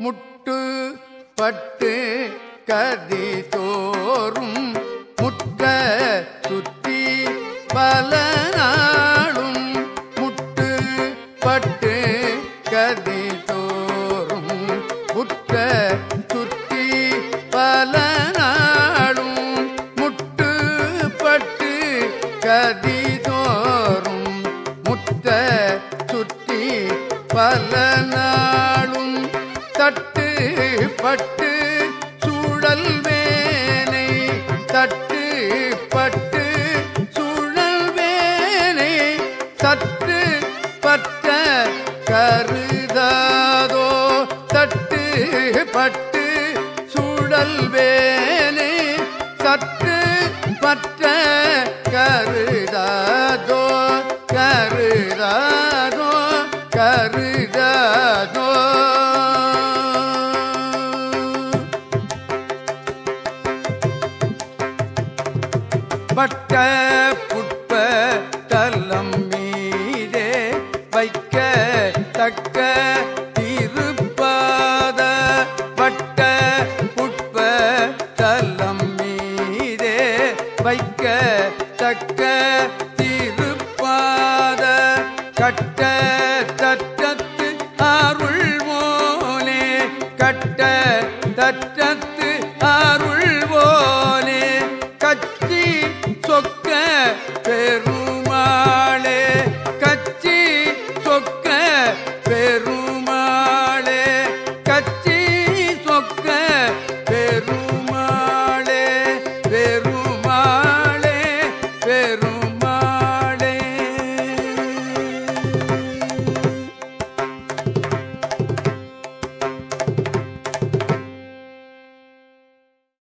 முட்டு பட்டு கதி தோறும் முற்ற சுற்றி பல நாளும் முட்டு பட்டு கதி தோறும் முற்ற சுற்றி பல நாளும் முட்டு பட்டு கதி தோறும் முற்ற சுற்றி பல நாளும் தட்டு பட்டு சூழல் வேனை தட்டு பட்டு சூழல் வேனை சற்று பற்ற கருதாதோ தட்டு பட்டு சூழல் வேனை சற்று பற்ற கருதாதோ கருதாதோ கருதாதோ. பட்ட புட்ப தலம் மீதே வைக்க தக்க திருப்பாத பட்ட புட்ப தலம் மீதே வைக்க தக்க திருப்பாத கட்ட தற்றத்து அருள் மோனே கட்ட தற்றத்து அருள் பெரும்